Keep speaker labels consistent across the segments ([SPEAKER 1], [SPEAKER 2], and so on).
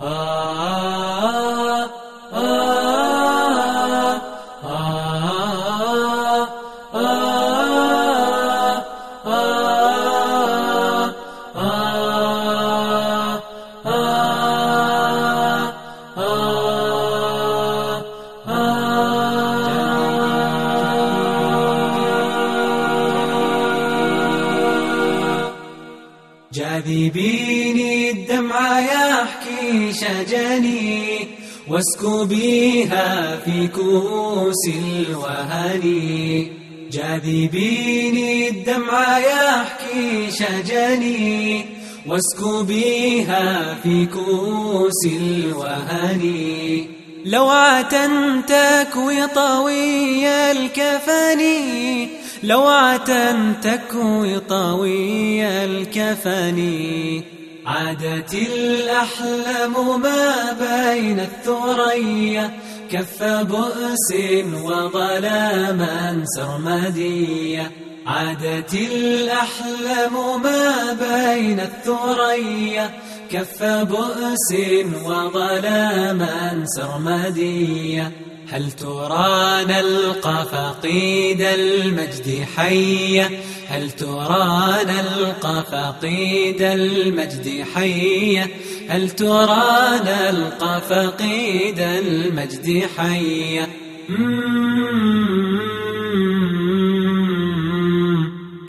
[SPEAKER 1] Ah جاذبيني الدمع يحكي شجني واسكبيها في كؤوس الوهن. جاذبيني الدمع يحكي شجني واسكبيها في كؤوس الوهن. لوعة تكوي طوي الكفن لوعة تكوي طوي الكفن. عادت الأحلام ما بين الثريا. كف بؤس وظلاما سرمديا عادت الأحلام ما بين الثريا. كف بؤس وظلاما سرمديا هل ترى نلقى فقيد المجد حيا؟ هل ترى نلقى فقيد المجد حيا؟ هل ترى نلقى فقيد المجد حيا؟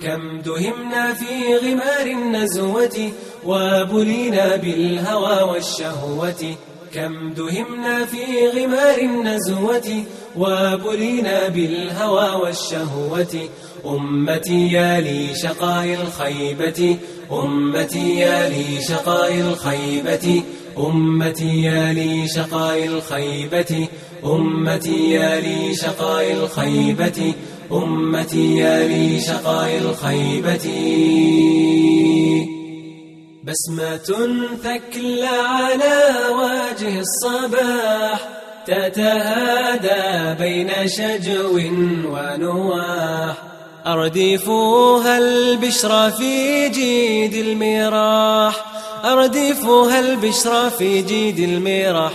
[SPEAKER 1] كم دهمنا في غمار النزوة وبلينا بالهوى والشهوة. كم دهمنا في غمار النزوة وبلينا بالهوى والشهوة. أمتي يا لي شقاء الخيبة أمتي يا لي شقاء الخيبة. أمتي يا لي شقاء الخيبة أمتي يا لي شقاء الخيبة. أمتي يا لي شقاء الخيبة. بسمة ثكلى على وجه الصباح تتهادى بين شجو ونواح. أردفوها البشرى في جيد المراح. أردفوها البشرى في جيد المراح.